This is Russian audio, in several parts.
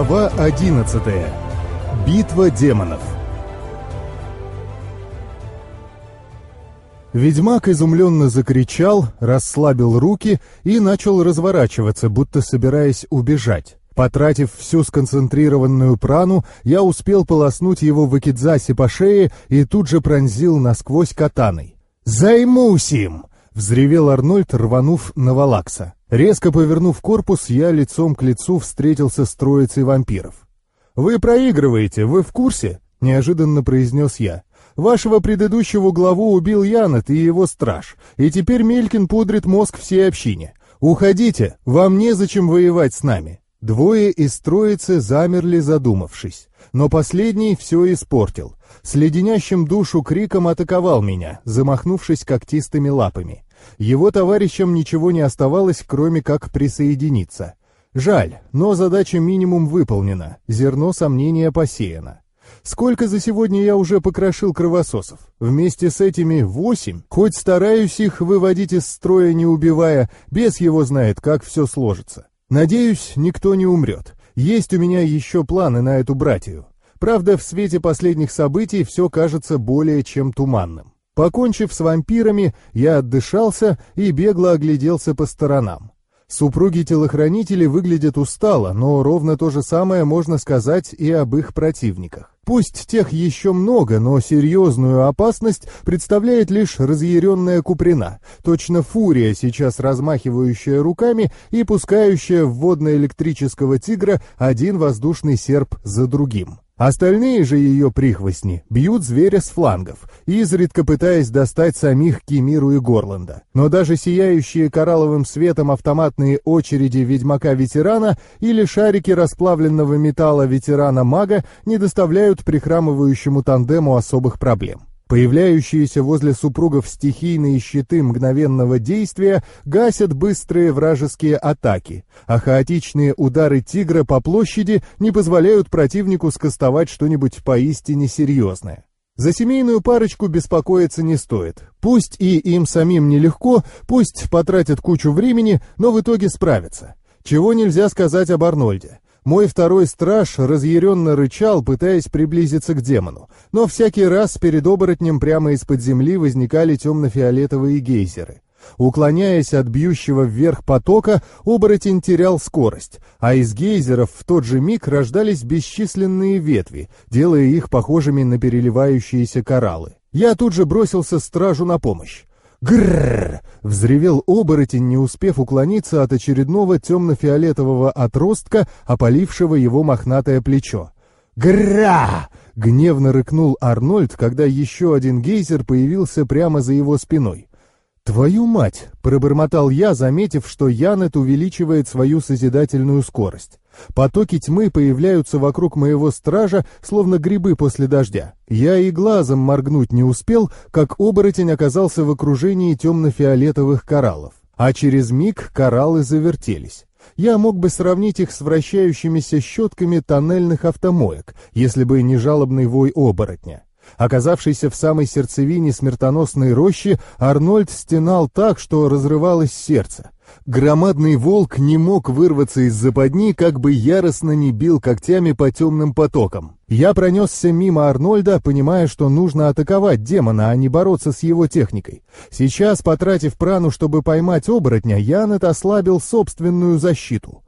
Глава 11. Битва демонов. Ведьмак изумленно закричал, расслабил руки и начал разворачиваться, будто собираясь убежать. Потратив всю сконцентрированную прану, я успел полоснуть его в экидзасе по шее и тут же пронзил насквозь катаной. «Займусь им!» — взревел Арнольд, рванув на Валакса. Резко повернув корпус, я лицом к лицу встретился с троицей вампиров. «Вы проигрываете, вы в курсе?» — неожиданно произнес я. «Вашего предыдущего главу убил Янет и его страж, и теперь Мелькин пудрит мозг всей общине. Уходите, вам незачем воевать с нами». Двое из троицы замерли, задумавшись. Но последний все испортил. С леденящим душу криком атаковал меня, замахнувшись когтистыми лапами. Его товарищам ничего не оставалось, кроме как присоединиться. Жаль, но задача минимум выполнена, зерно сомнения посеяно. Сколько за сегодня я уже покрошил кровососов? Вместе с этими восемь, хоть стараюсь их выводить из строя не убивая, без его знает, как все сложится. Надеюсь, никто не умрет. Есть у меня еще планы на эту братью. Правда, в свете последних событий все кажется более чем туманным. Покончив с вампирами, я отдышался и бегло огляделся по сторонам. Супруги-телохранители выглядят устало, но ровно то же самое можно сказать и об их противниках. Пусть тех еще много, но серьезную опасность представляет лишь разъяренная Куприна, точно фурия, сейчас размахивающая руками и пускающая в водно-электрического тигра один воздушный серп за другим. Остальные же ее прихвостни бьют зверя с флангов, изредка пытаясь достать самих Кемиру и Горланда. Но даже сияющие коралловым светом автоматные очереди ведьмака-ветерана или шарики расплавленного металла ветерана-мага не доставляют прихрамывающему тандему особых проблем. Появляющиеся возле супругов стихийные щиты мгновенного действия гасят быстрые вражеские атаки, а хаотичные удары тигра по площади не позволяют противнику скостовать что-нибудь поистине серьезное. За семейную парочку беспокоиться не стоит. Пусть и им самим нелегко, пусть потратят кучу времени, но в итоге справятся. Чего нельзя сказать об Арнольде. Мой второй страж разъяренно рычал, пытаясь приблизиться к демону, но всякий раз перед оборотнем прямо из-под земли возникали темно-фиолетовые гейзеры. Уклоняясь от бьющего вверх потока, оборотень терял скорость, а из гейзеров в тот же миг рождались бесчисленные ветви, делая их похожими на переливающиеся кораллы. Я тут же бросился стражу на помощь. Грррр! Взревел оборотень, не успев уклониться от очередного темно-фиолетового отростка, опалившего его мохнатое плечо. «Гра!» — гневно рыкнул Арнольд, когда еще один гейзер появился прямо за его спиной. «Твою мать!» — пробормотал я, заметив, что Янет увеличивает свою созидательную скорость. Потоки тьмы появляются вокруг моего стража, словно грибы после дождя. Я и глазом моргнуть не успел, как оборотень оказался в окружении темно-фиолетовых кораллов. А через миг кораллы завертелись. Я мог бы сравнить их с вращающимися щетками тоннельных автомоек, если бы не жалобный вой оборотня. Оказавшийся в самой сердцевине смертоносной рощи, Арнольд стенал так, что разрывалось сердце. Громадный волк не мог вырваться из западни, как бы яростно не бил когтями по темным потокам. Я пронесся мимо Арнольда, понимая, что нужно атаковать демона, а не бороться с его техникой. Сейчас, потратив прану, чтобы поймать оборотня, Янет ослабил собственную защиту.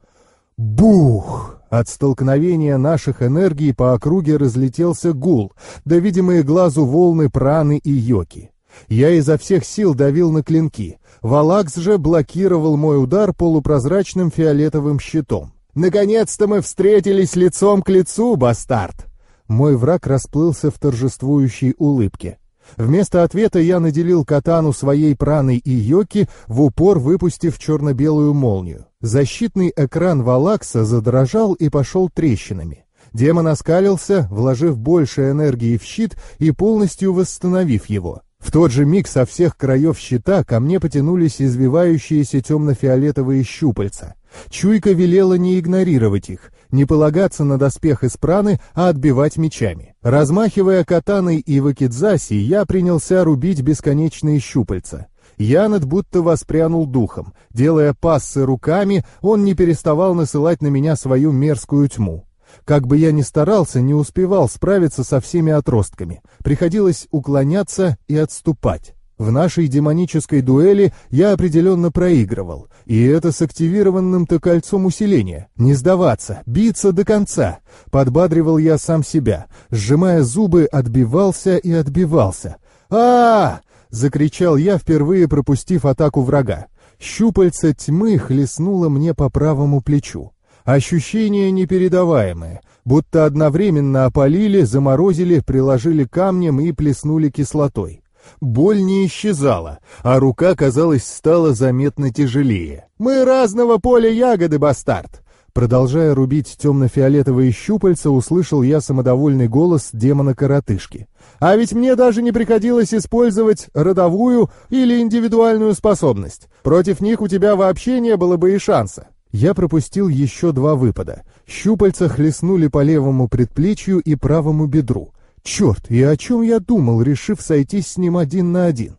Бух! От столкновения наших энергий по округе разлетелся гул, да видимые глазу волны праны и йоки. Я изо всех сил давил на клинки. Валакс же блокировал мой удар полупрозрачным фиолетовым щитом. «Наконец-то мы встретились лицом к лицу, бастард!» Мой враг расплылся в торжествующей улыбке. Вместо ответа я наделил катану своей праной и йоки, в упор выпустив черно-белую молнию. Защитный экран Валакса задрожал и пошел трещинами. Демон оскалился, вложив больше энергии в щит и полностью восстановив его. В тот же миг со всех краев щита ко мне потянулись извивающиеся темно-фиолетовые щупальца. Чуйка велела не игнорировать их, не полагаться на доспех из праны, а отбивать мечами. Размахивая катаной и вакидзаси, я принялся рубить бесконечные щупальца. Янет будто воспрянул духом. Делая пассы руками, он не переставал насылать на меня свою мерзкую тьму. Как бы я ни старался, не успевал справиться со всеми отростками. Приходилось уклоняться и отступать. В нашей демонической дуэли я определенно проигрывал, и это с активированным-то кольцом усиления. Не сдаваться, биться до конца. Подбадривал я сам себя, сжимая зубы, отбивался и отбивался. а, -а, -а закричал я, впервые пропустив атаку врага. Щупальца тьмы хлестнуло мне по правому плечу. Ощущение непередаваемое, будто одновременно опалили, заморозили, приложили камнем и плеснули кислотой. Боль не исчезала, а рука, казалось, стала заметно тяжелее. «Мы разного поля ягоды, бастард!» Продолжая рубить темно-фиолетовые щупальца, услышал я самодовольный голос демона-коротышки. «А ведь мне даже не приходилось использовать родовую или индивидуальную способность. Против них у тебя вообще не было бы и шанса». Я пропустил еще два выпада. Щупальца хлестнули по левому предплечью и правому бедру. Черт, и о чем я думал, решив сойтись с ним один на один?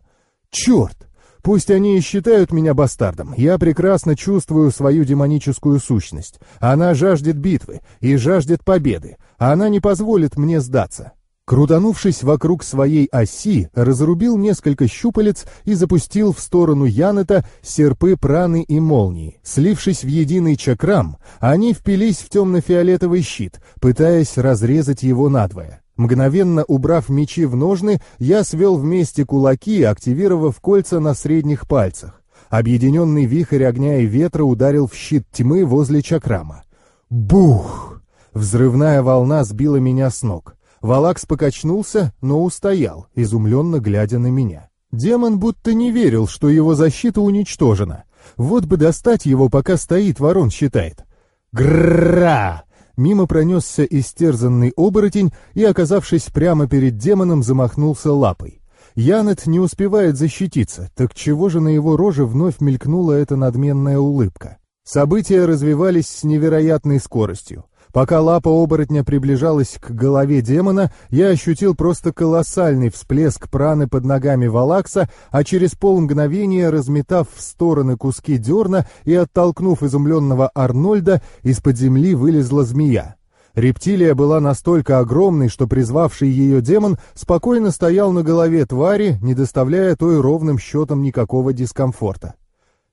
Черт! Пусть они и считают меня бастардом, я прекрасно чувствую свою демоническую сущность. Она жаждет битвы и жаждет победы, а она не позволит мне сдаться. Крутанувшись вокруг своей оси, разрубил несколько щупалец и запустил в сторону Янета серпы праны и молнии. Слившись в единый чакрам, они впились в темно-фиолетовый щит, пытаясь разрезать его надвое. Мгновенно убрав мечи в ножны, я свел вместе кулаки, активировав кольца на средних пальцах. Объединенный вихрь огня и ветра ударил в щит тьмы возле чакрама. Бух! Взрывная волна сбила меня с ног. Валакс покачнулся, но устоял, изумленно глядя на меня. Демон будто не верил, что его защита уничтожена. Вот бы достать его, пока стоит, ворон считает. Гра! Мимо пронесся истерзанный оборотень и, оказавшись прямо перед демоном, замахнулся лапой. Янет не успевает защититься, так чего же на его роже вновь мелькнула эта надменная улыбка? События развивались с невероятной скоростью. Пока лапа оборотня приближалась к голове демона, я ощутил просто колоссальный всплеск праны под ногами Валакса, а через полмгновения, разметав в стороны куски дерна и оттолкнув изумленного Арнольда, из-под земли вылезла змея. Рептилия была настолько огромной, что призвавший ее демон спокойно стоял на голове твари, не доставляя той ровным счетом никакого дискомфорта.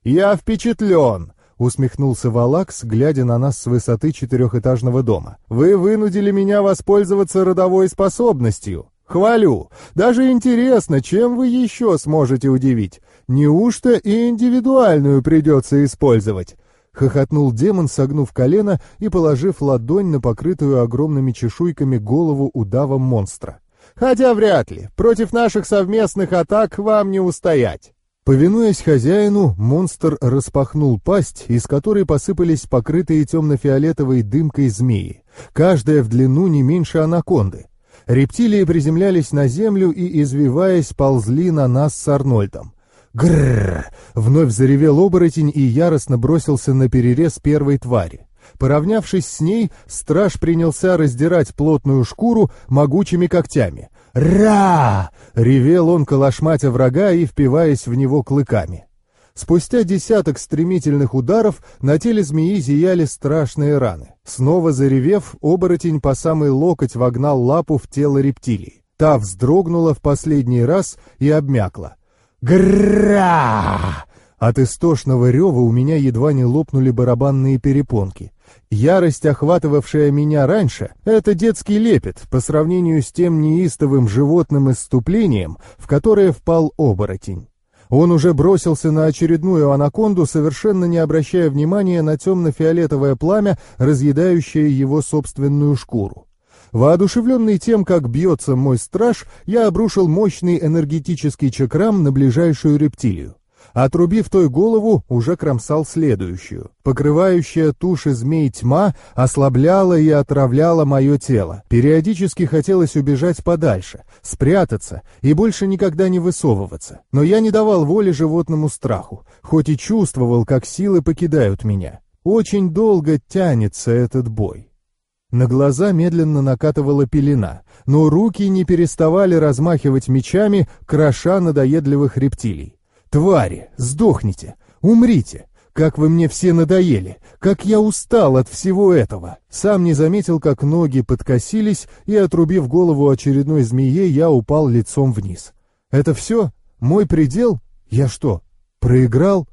«Я впечатлен!» Усмехнулся Валакс, глядя на нас с высоты четырехэтажного дома. «Вы вынудили меня воспользоваться родовой способностью. Хвалю. Даже интересно, чем вы еще сможете удивить. Неужто и индивидуальную придется использовать?» Хохотнул демон, согнув колено и положив ладонь на покрытую огромными чешуйками голову удава монстра. «Хотя вряд ли. Против наших совместных атак вам не устоять». Повинуясь хозяину, монстр распахнул пасть, из которой посыпались покрытые темно-фиолетовой дымкой змеи, каждая в длину не меньше анаконды. Рептилии приземлялись на землю и, извиваясь, ползли на нас с Арнольдом. Грррр! Вновь заревел оборотень и яростно бросился на перерез первой твари. Поравнявшись с ней, страж принялся раздирать плотную шкуру могучими когтями. «Ра!» — ревел он, калашматя врага и впиваясь в него клыками. Спустя десяток стремительных ударов на теле змеи зияли страшные раны. Снова заревев, оборотень по самый локоть вогнал лапу в тело рептилии. Та вздрогнула в последний раз и обмякла. «Гра!» От истошного рева у меня едва не лопнули барабанные перепонки. Ярость, охватывавшая меня раньше, это детский лепет по сравнению с тем неистовым животным исступлением, в которое впал оборотень. Он уже бросился на очередную анаконду, совершенно не обращая внимания на темно-фиолетовое пламя, разъедающее его собственную шкуру. Воодушевленный тем, как бьется мой страж, я обрушил мощный энергетический чакрам на ближайшую рептилию. Отрубив той голову, уже кромсал следующую. Покрывающая туши змей тьма ослабляла и отравляла мое тело. Периодически хотелось убежать подальше, спрятаться и больше никогда не высовываться. Но я не давал воли животному страху, хоть и чувствовал, как силы покидают меня. Очень долго тянется этот бой. На глаза медленно накатывала пелена, но руки не переставали размахивать мечами, кроша надоедливых рептилий. Твари, сдохните, умрите! Как вы мне все надоели! Как я устал от всего этого!» Сам не заметил, как ноги подкосились, и, отрубив голову очередной змее, я упал лицом вниз. «Это все? Мой предел? Я что, проиграл?»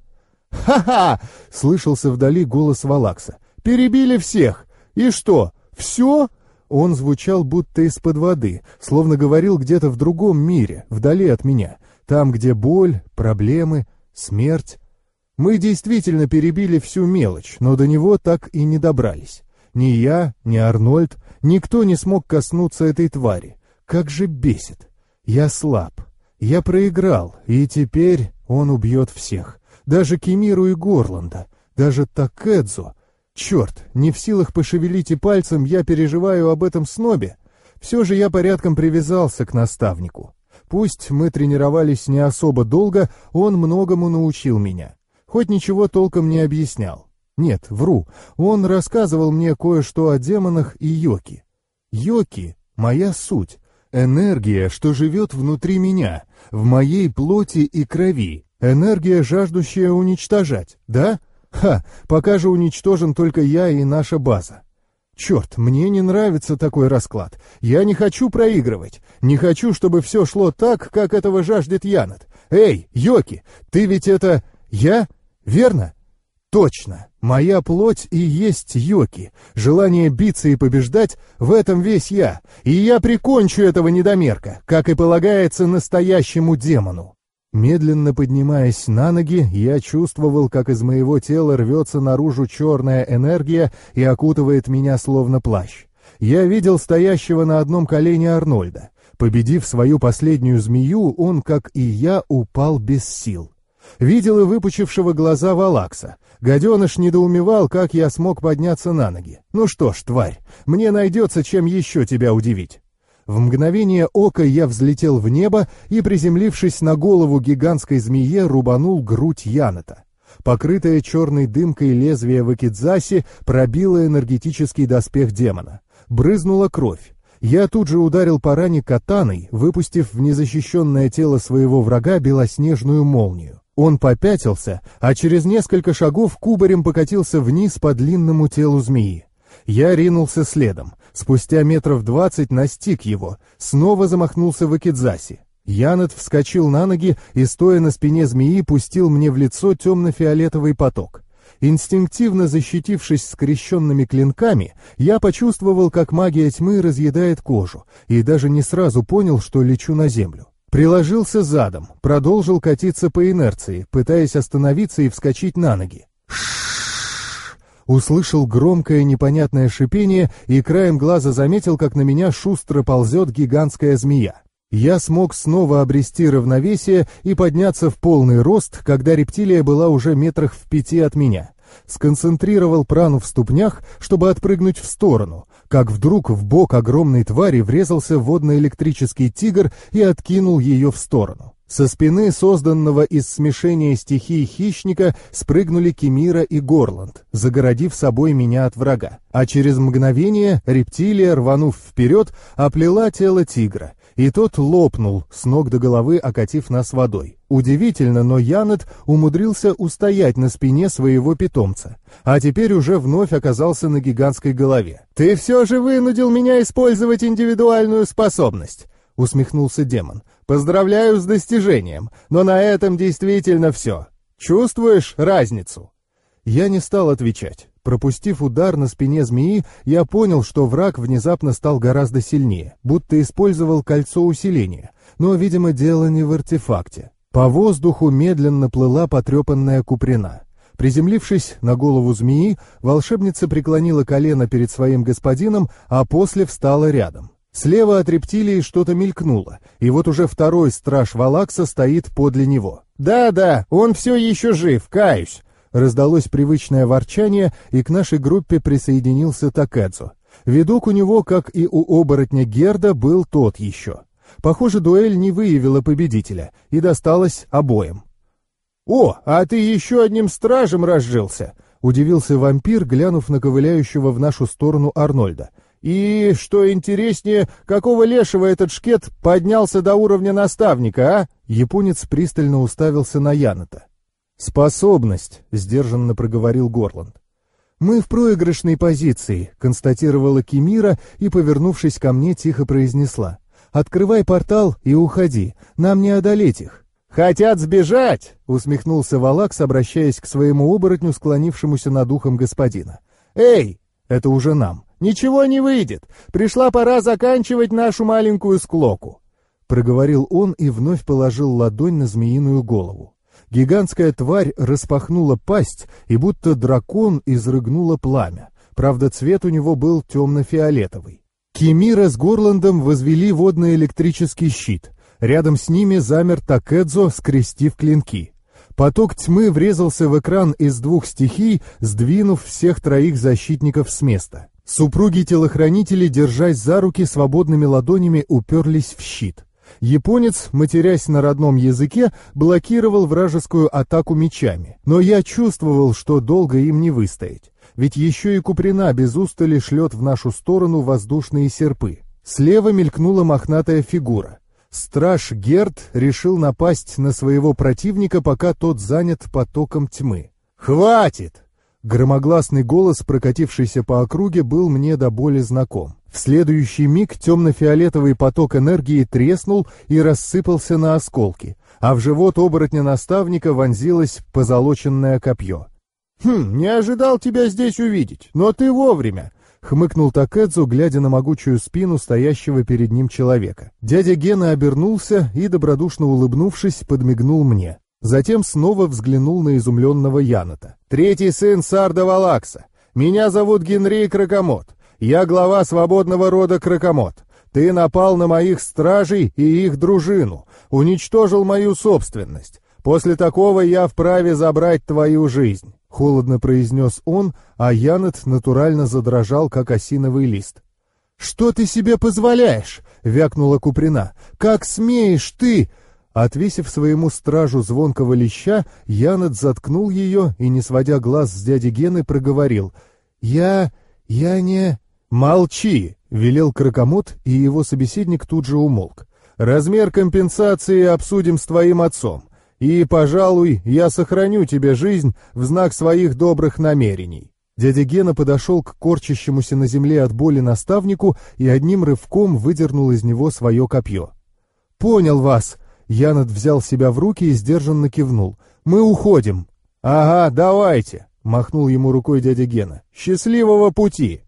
«Ха-ха!» — слышался вдали голос Валакса. «Перебили всех! И что, все?» Он звучал будто из-под воды, словно говорил где-то в другом мире, вдали от меня, там, где боль, проблемы, смерть. Мы действительно перебили всю мелочь, но до него так и не добрались. Ни я, ни Арнольд, никто не смог коснуться этой твари. Как же бесит! Я слаб. Я проиграл, и теперь он убьет всех. Даже Кемиру и Горланда, даже Такэдзо. Черт, не в силах пошевелить и пальцем, я переживаю об этом снобе. Все же я порядком привязался к наставнику. Пусть мы тренировались не особо долго, он многому научил меня хоть ничего толком не объяснял. Нет, вру, он рассказывал мне кое-что о демонах и йоки. Йоки — моя суть, энергия, что живет внутри меня, в моей плоти и крови, энергия, жаждущая уничтожать, да? Ха, пока же уничтожен только я и наша база. Черт, мне не нравится такой расклад. Я не хочу проигрывать. Не хочу, чтобы все шло так, как этого жаждет Янат. Эй, Йоки, ты ведь это... Я? Верно? Точно. Моя плоть и есть Йоки. Желание биться и побеждать — в этом весь я. И я прикончу этого недомерка, как и полагается настоящему демону. Медленно поднимаясь на ноги, я чувствовал, как из моего тела рвется наружу черная энергия и окутывает меня словно плащ. Я видел стоящего на одном колене Арнольда. Победив свою последнюю змею, он, как и я, упал без сил. Видел и выпучившего глаза Валакса. Гаденыш недоумевал, как я смог подняться на ноги. Ну что ж, тварь, мне найдется, чем еще тебя удивить. В мгновение ока я взлетел в небо и, приземлившись на голову гигантской змее, рубанул грудь Яната. Покрытое черной дымкой лезвие Вакидзаси пробило энергетический доспех демона. Брызнула кровь. Я тут же ударил по ране катаной, выпустив в незащищенное тело своего врага белоснежную молнию. Он попятился, а через несколько шагов кубарем покатился вниз по длинному телу змеи. Я ринулся следом. Спустя метров двадцать настиг его, снова замахнулся в Акидзаси. Янет вскочил на ноги и, стоя на спине змеи, пустил мне в лицо темно-фиолетовый поток. Инстинктивно защитившись скрещенными клинками, я почувствовал, как магия тьмы разъедает кожу, и даже не сразу понял, что лечу на землю. Приложился задом, продолжил катиться по инерции, пытаясь остановиться и вскочить на ноги. Услышал громкое непонятное шипение и краем глаза заметил, как на меня шустро ползет гигантская змея. Я смог снова обрести равновесие и подняться в полный рост, когда рептилия была уже метрах в пяти от меня. Сконцентрировал прану в ступнях, чтобы отпрыгнуть в сторону, как вдруг в бок огромной твари врезался водно-электрический тигр и откинул ее в сторону. Со спины созданного из смешения стихий хищника спрыгнули Кемира и Горланд, загородив собой меня от врага. А через мгновение рептилия, рванув вперед, оплела тело тигра, и тот лопнул, с ног до головы окатив нас водой. Удивительно, но Янет умудрился устоять на спине своего питомца, а теперь уже вновь оказался на гигантской голове. «Ты все же вынудил меня использовать индивидуальную способность!» — усмехнулся демон. «Поздравляю с достижением, но на этом действительно все. Чувствуешь разницу?» Я не стал отвечать. Пропустив удар на спине змеи, я понял, что враг внезапно стал гораздо сильнее, будто использовал кольцо усиления. Но, видимо, дело не в артефакте. По воздуху медленно плыла потрепанная куприна. Приземлившись на голову змеи, волшебница преклонила колено перед своим господином, а после встала рядом. Слева от рептилии что-то мелькнуло, и вот уже второй страж Валакса стоит подле него. «Да-да, он все еще жив, каюсь!» Раздалось привычное ворчание, и к нашей группе присоединился Такэдзо. Видок у него, как и у оборотня Герда, был тот еще. Похоже, дуэль не выявила победителя, и досталась обоим. «О, а ты еще одним стражем разжился!» — удивился вампир, глянув на ковыляющего в нашу сторону Арнольда. И, что интереснее, какого лешего этот шкет поднялся до уровня наставника, а?» Японец пристально уставился на Яната. «Способность», — сдержанно проговорил Горланд. «Мы в проигрышной позиции», — констатировала Кимира и, повернувшись ко мне, тихо произнесла. «Открывай портал и уходи, нам не одолеть их». «Хотят сбежать!» — усмехнулся Валакс, обращаясь к своему оборотню, склонившемуся над ухом господина. «Эй!» — это уже нам. «Ничего не выйдет! Пришла пора заканчивать нашу маленькую склоку!» Проговорил он и вновь положил ладонь на змеиную голову. Гигантская тварь распахнула пасть, и будто дракон изрыгнула пламя. Правда, цвет у него был темно-фиолетовый. Кимира с Горландом возвели водно-электрический щит. Рядом с ними замер Такэдзо, скрестив клинки. Поток тьмы врезался в экран из двух стихий, сдвинув всех троих защитников с места. Супруги-телохранители, держась за руки, свободными ладонями уперлись в щит. Японец, матерясь на родном языке, блокировал вражескую атаку мечами. Но я чувствовал, что долго им не выстоять. Ведь еще и Куприна без устали шлет в нашу сторону воздушные серпы. Слева мелькнула мохнатая фигура. Страж Герд решил напасть на своего противника, пока тот занят потоком тьмы. «Хватит!» Громогласный голос, прокатившийся по округе, был мне до боли знаком. В следующий миг темно-фиолетовый поток энергии треснул и рассыпался на осколки, а в живот оборотня-наставника вонзилось позолоченное копье. «Хм, не ожидал тебя здесь увидеть, но ты вовремя!» — хмыкнул Такэдзу, глядя на могучую спину стоящего перед ним человека. Дядя Гена обернулся и, добродушно улыбнувшись, подмигнул мне. Затем снова взглянул на изумленного Яната. «Третий сын Сарда Валакса. Меня зовут Генрей Кракомот. Я глава свободного рода Кракомот. Ты напал на моих стражей и их дружину, уничтожил мою собственность. После такого я вправе забрать твою жизнь», — холодно произнес он, а Янат натурально задрожал, как осиновый лист. «Что ты себе позволяешь?» — вякнула Куприна. «Как смеешь ты...» Отвесив своему стражу звонкого леща, Янет заткнул ее и, не сводя глаз с дяди Гены, проговорил. «Я... я не...» «Молчи!» — велел Кракомот, и его собеседник тут же умолк. «Размер компенсации обсудим с твоим отцом, и, пожалуй, я сохраню тебе жизнь в знак своих добрых намерений». Дядя Гена подошел к корчащемуся на земле от боли наставнику и одним рывком выдернул из него свое копье. «Понял вас!» Янат взял себя в руки и сдержанно кивнул. «Мы уходим». «Ага, давайте», — махнул ему рукой дядя Гена. «Счастливого пути!»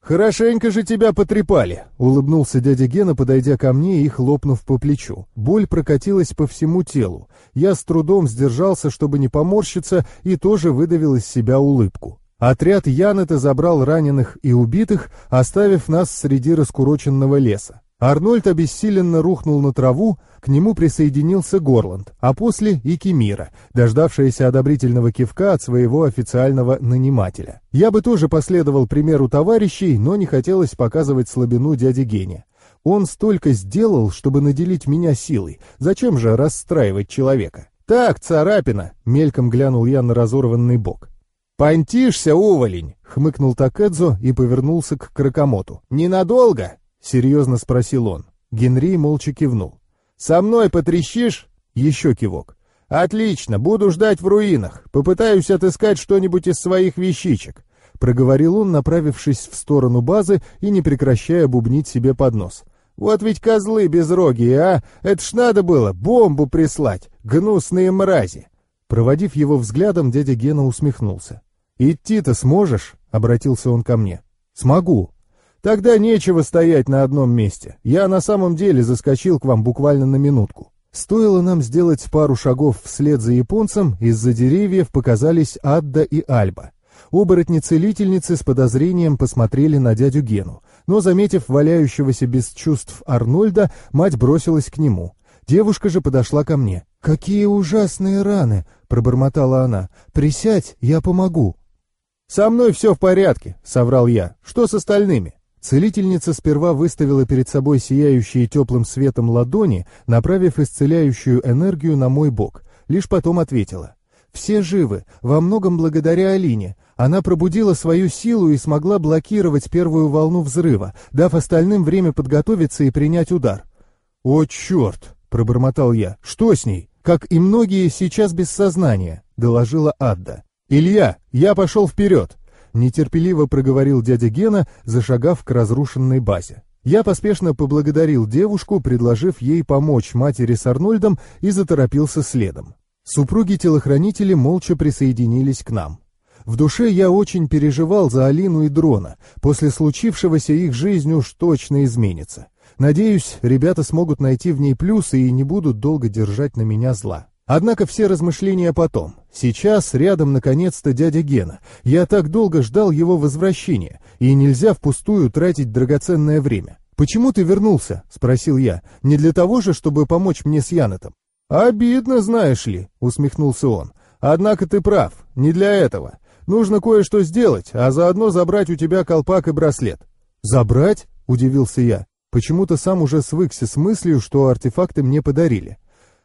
«Хорошенько же тебя потрепали», — улыбнулся дядя Гена, подойдя ко мне и хлопнув по плечу. Боль прокатилась по всему телу. Я с трудом сдержался, чтобы не поморщиться, и тоже выдавил из себя улыбку. Отряд Янета забрал раненых и убитых, оставив нас среди раскуроченного леса. Арнольд обессиленно рухнул на траву, к нему присоединился Горланд, а после и Кемира, дождавшаяся одобрительного кивка от своего официального нанимателя. Я бы тоже последовал примеру товарищей, но не хотелось показывать слабину дяди Гене. Он столько сделал, чтобы наделить меня силой. Зачем же расстраивать человека? «Так, царапина!» — мельком глянул я на разорванный бок. «Понтишься, уволень!» — хмыкнул Такэдзо и повернулся к Кракомоту. «Ненадолго?» — серьезно спросил он. Генри молча кивнул. «Со мной потрещишь?» Еще кивок. «Отлично, буду ждать в руинах. Попытаюсь отыскать что-нибудь из своих вещичек», — проговорил он, направившись в сторону базы и не прекращая бубнить себе под нос. «Вот ведь козлы безрогие, а! Это ж надо было бомбу прислать! Гнусные мрази!» Проводив его взглядом, дядя Гена усмехнулся. «Идти-то сможешь?» — обратился он ко мне. «Смогу», Тогда нечего стоять на одном месте. Я на самом деле заскочил к вам буквально на минутку. Стоило нам сделать пару шагов вслед за японцем, из-за деревьев показались Адда и Альба. Оборотни-целительницы с подозрением посмотрели на дядю Гену, но, заметив валяющегося без чувств Арнольда, мать бросилась к нему. Девушка же подошла ко мне. «Какие ужасные раны!» — пробормотала она. «Присядь, я помогу». «Со мной все в порядке», — соврал я. «Что с остальными?» Целительница сперва выставила перед собой сияющие теплым светом ладони, направив исцеляющую энергию на мой бок, лишь потом ответила. Все живы, во многом благодаря Алине. Она пробудила свою силу и смогла блокировать первую волну взрыва, дав остальным время подготовиться и принять удар. «О, черт!» — пробормотал я. «Что с ней?» «Как и многие, сейчас без сознания», — доложила Адда. «Илья, я пошел вперед!» — нетерпеливо проговорил дядя Гена, зашагав к разрушенной базе. Я поспешно поблагодарил девушку, предложив ей помочь матери с Арнольдом и заторопился следом. Супруги-телохранители молча присоединились к нам. В душе я очень переживал за Алину и Дрона. После случившегося их жизнь уж точно изменится. Надеюсь, ребята смогут найти в ней плюсы и не будут долго держать на меня зла. Однако все размышления потом. Сейчас рядом наконец-то дядя Гена. Я так долго ждал его возвращения, и нельзя впустую тратить драгоценное время. «Почему ты вернулся?» — спросил я. «Не для того же, чтобы помочь мне с Янетом?» «Обидно, знаешь ли», — усмехнулся он. «Однако ты прав, не для этого. Нужно кое-что сделать, а заодно забрать у тебя колпак и браслет». «Забрать?» — удивился я. Почему-то сам уже свыкся с мыслью, что артефакты мне подарили.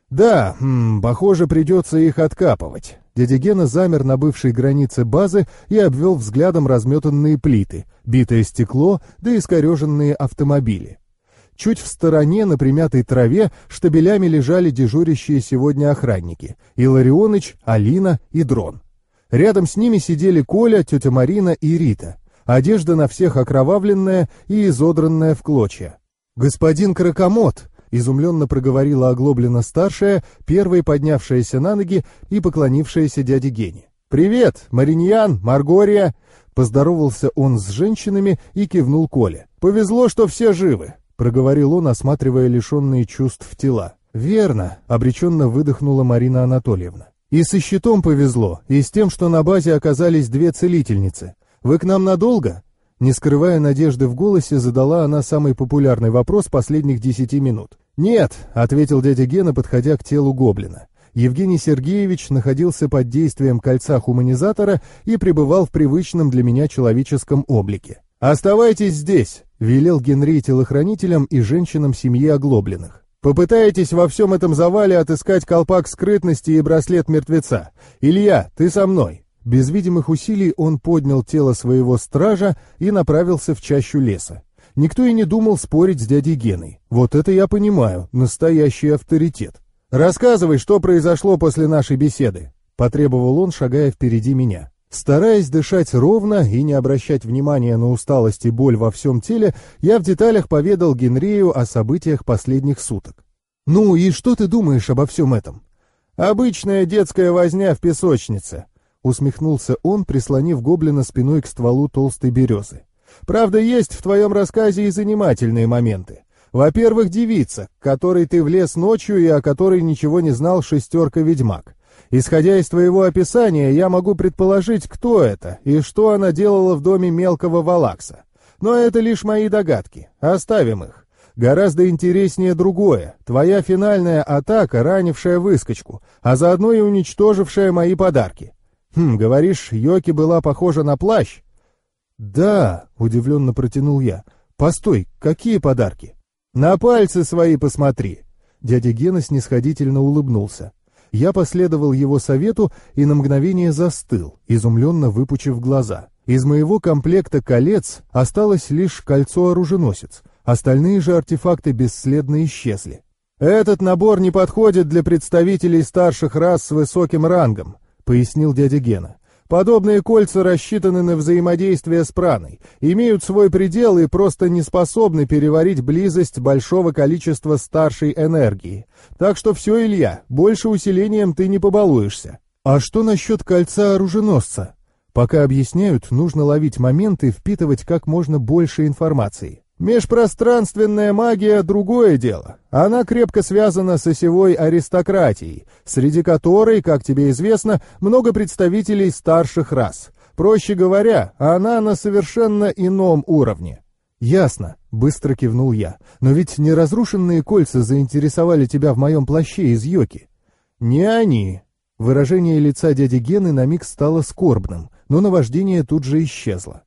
«Да, м, похоже, придется их откапывать». Дядя Гена замер на бывшей границе базы и обвел взглядом разметанные плиты, битое стекло да искореженные автомобили. Чуть в стороне, на примятой траве, штабелями лежали дежурящие сегодня охранники — Иларионыч, Алина и Дрон. Рядом с ними сидели Коля, тетя Марина и Рита. Одежда на всех окровавленная и изодранная в клочья. «Господин Кракомот!» — изумленно проговорила оглобленно-старшая, первой поднявшаяся на ноги и поклонившаяся дяде Гене. «Привет, Мариньян, Маргория!» Поздоровался он с женщинами и кивнул Коле. «Повезло, что все живы проговорил он, осматривая лишенные чувств тела. «Верно», — обреченно выдохнула Марина Анатольевна. «И со щитом повезло, и с тем, что на базе оказались две целительницы. Вы к нам надолго?» Не скрывая надежды в голосе, задала она самый популярный вопрос последних десяти минут. «Нет», — ответил дядя Гена, подходя к телу гоблина. Евгений Сергеевич находился под действием кольца хуманизатора и пребывал в привычном для меня человеческом облике. «Оставайтесь здесь», — велел Генри телохранителям и женщинам семьи оглобленных. «Попытаетесь во всем этом завале отыскать колпак скрытности и браслет мертвеца. Илья, ты со мной». Без видимых усилий он поднял тело своего стража и направился в чащу леса. Никто и не думал спорить с дядей Геной. Вот это я понимаю, настоящий авторитет. «Рассказывай, что произошло после нашей беседы», — потребовал он, шагая впереди меня. Стараясь дышать ровно и не обращать внимания на усталость и боль во всем теле, я в деталях поведал Генрию о событиях последних суток. «Ну и что ты думаешь обо всем этом?» «Обычная детская возня в песочнице», — усмехнулся он, прислонив гоблина спиной к стволу толстой березы. «Правда, есть в твоем рассказе и занимательные моменты. Во-первых, девица, к которой ты влез ночью и о которой ничего не знал шестерка-ведьмак. Исходя из твоего описания, я могу предположить, кто это и что она делала в доме мелкого Валакса. Но это лишь мои догадки. Оставим их. Гораздо интереснее другое. Твоя финальная атака, ранившая выскочку, а заодно и уничтожившая мои подарки. Хм, говоришь, Йоки была похожа на плащ? Да, удивленно протянул я. Постой, какие подарки? На пальцы свои посмотри. Дядя Гена снисходительно улыбнулся. Я последовал его совету и на мгновение застыл, изумленно выпучив глаза. Из моего комплекта колец осталось лишь кольцо-оруженосец, остальные же артефакты бесследно исчезли. «Этот набор не подходит для представителей старших рас с высоким рангом», — пояснил дядя Гена. Подобные кольца рассчитаны на взаимодействие с праной, имеют свой предел и просто не способны переварить близость большого количества старшей энергии. Так что все, Илья, больше усилением ты не побалуешься. А что насчет кольца оруженосца? Пока объясняют, нужно ловить момент и впитывать как можно больше информации. Межпространственная магия — другое дело. Она крепко связана с осевой аристократией, среди которой, как тебе известно, много представителей старших рас. Проще говоря, она на совершенно ином уровне. «Ясно», — быстро кивнул я. «Но ведь не разрушенные кольца заинтересовали тебя в моем плаще из йоки». «Не они». Выражение лица дяди Гены на миг стало скорбным, но наваждение тут же исчезло.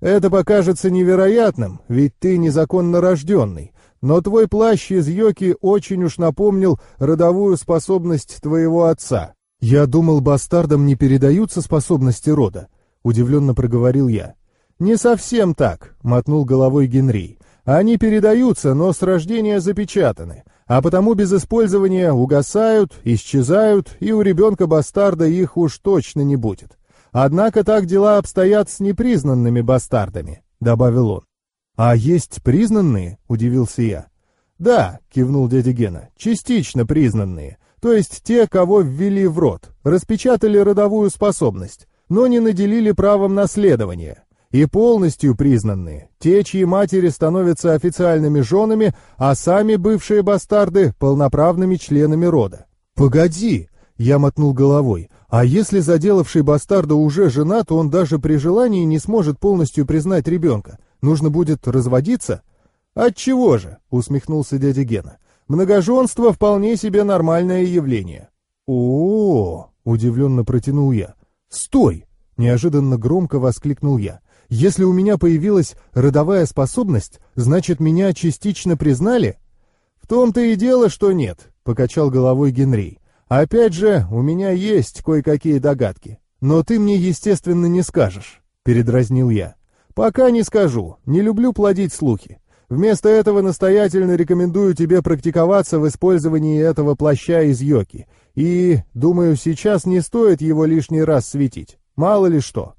Это покажется невероятным, ведь ты незаконно рожденный, но твой плащ из йоки очень уж напомнил родовую способность твоего отца. «Я думал, бастардам не передаются способности рода», — удивленно проговорил я. «Не совсем так», — мотнул головой Генри. «Они передаются, но с рождения запечатаны, а потому без использования угасают, исчезают, и у ребенка-бастарда их уж точно не будет. Однако так дела обстоят с непризнанными бастардами», — добавил он. «А есть признанные?» — удивился я. «Да», — кивнул дядя Гена, — «частично признанные, то есть те, кого ввели в род, распечатали родовую способность, но не наделили правом наследования, и полностью признанные, те, чьи матери становятся официальными женами, а сами бывшие бастарды — полноправными членами рода. «Погоди!» — я мотнул головой. «А если заделавший бастарда уже жена, то он даже при желании не сможет полностью признать ребенка. Нужно будет разводиться?» «Отчего же?» — усмехнулся дядя Гена. «Многоженство вполне себе нормальное явление». «О-о-о!» — удивленно протянул я. «Стой!» — неожиданно громко воскликнул я. Если у меня появилась родовая способность, значит, меня частично признали? В том-то и дело, что нет, покачал головой Генри. Опять же, у меня есть кое-какие догадки. Но ты мне, естественно, не скажешь, передразнил я. Пока не скажу, не люблю плодить слухи. Вместо этого настоятельно рекомендую тебе практиковаться в использовании этого плаща из йоки. И, думаю, сейчас не стоит его лишний раз светить. Мало ли что.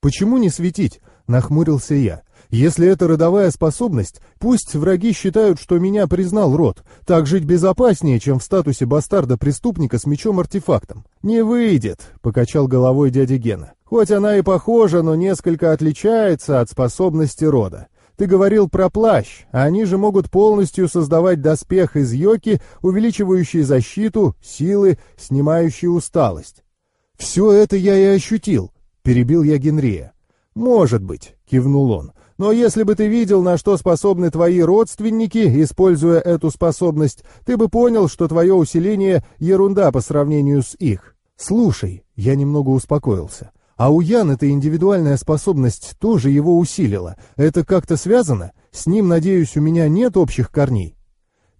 «Почему не светить?» — нахмурился я. «Если это родовая способность, пусть враги считают, что меня признал род. Так жить безопаснее, чем в статусе бастарда-преступника с мечом-артефактом». «Не выйдет», — покачал головой дядя Гена. «Хоть она и похожа, но несколько отличается от способности рода. Ты говорил про плащ, а они же могут полностью создавать доспех из йоки, увеличивающий защиту, силы, снимающий усталость. Все это я и ощутил, — перебил я Генрия. «Может быть», — кивнул он. «Но если бы ты видел, на что способны твои родственники, используя эту способность, ты бы понял, что твое усиление — ерунда по сравнению с их. Слушай, я немного успокоился. А у Ян эта индивидуальная способность тоже его усилила. Это как-то связано? С ним, надеюсь, у меня нет общих корней?»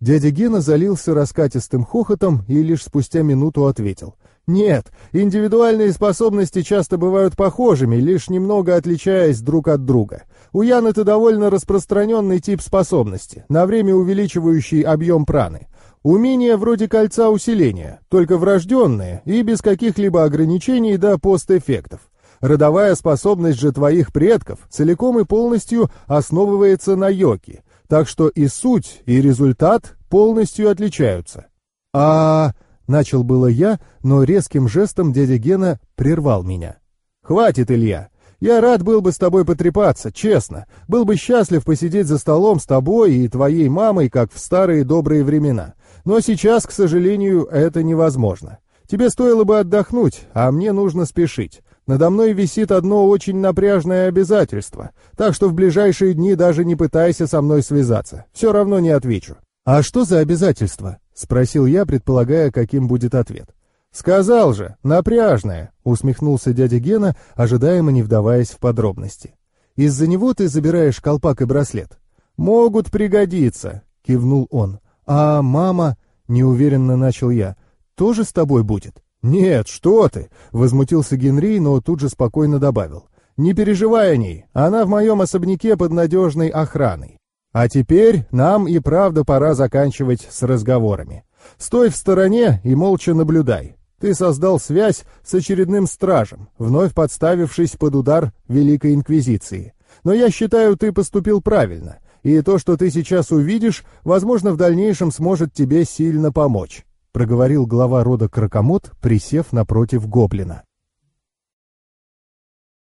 Дядя Гена залился раскатистым хохотом и лишь спустя минуту ответил. Нет, индивидуальные способности часто бывают похожими, лишь немного отличаясь друг от друга. У Ян это довольно распространенный тип способности, на время увеличивающий объем праны. Умения вроде кольца усиления, только врожденные и без каких-либо ограничений до постэффектов. Родовая способность же твоих предков целиком и полностью основывается на йоке, так что и суть, и результат полностью отличаются. А... Начал было я, но резким жестом дядя Гена прервал меня. «Хватит, Илья. Я рад был бы с тобой потрепаться, честно. Был бы счастлив посидеть за столом с тобой и твоей мамой, как в старые добрые времена. Но сейчас, к сожалению, это невозможно. Тебе стоило бы отдохнуть, а мне нужно спешить. Надо мной висит одно очень напряжное обязательство, так что в ближайшие дни даже не пытайся со мной связаться. Все равно не отвечу». «А что за обязательство?» — спросил я, предполагая, каким будет ответ. «Сказал же, напряжное», — усмехнулся дядя Гена, ожидаемо не вдаваясь в подробности. «Из-за него ты забираешь колпак и браслет?» «Могут пригодиться», — кивнул он. «А мама...» — неуверенно начал я. «Тоже с тобой будет?» «Нет, что ты!» — возмутился Генри, но тут же спокойно добавил. «Не переживай о ней, она в моем особняке под надежной охраной. А теперь нам и правда пора заканчивать с разговорами. Стой в стороне и молча наблюдай. Ты создал связь с очередным стражем, вновь подставившись под удар Великой Инквизиции. Но я считаю, ты поступил правильно, и то, что ты сейчас увидишь, возможно, в дальнейшем сможет тебе сильно помочь», — проговорил глава рода Кракомот, присев напротив гоблина.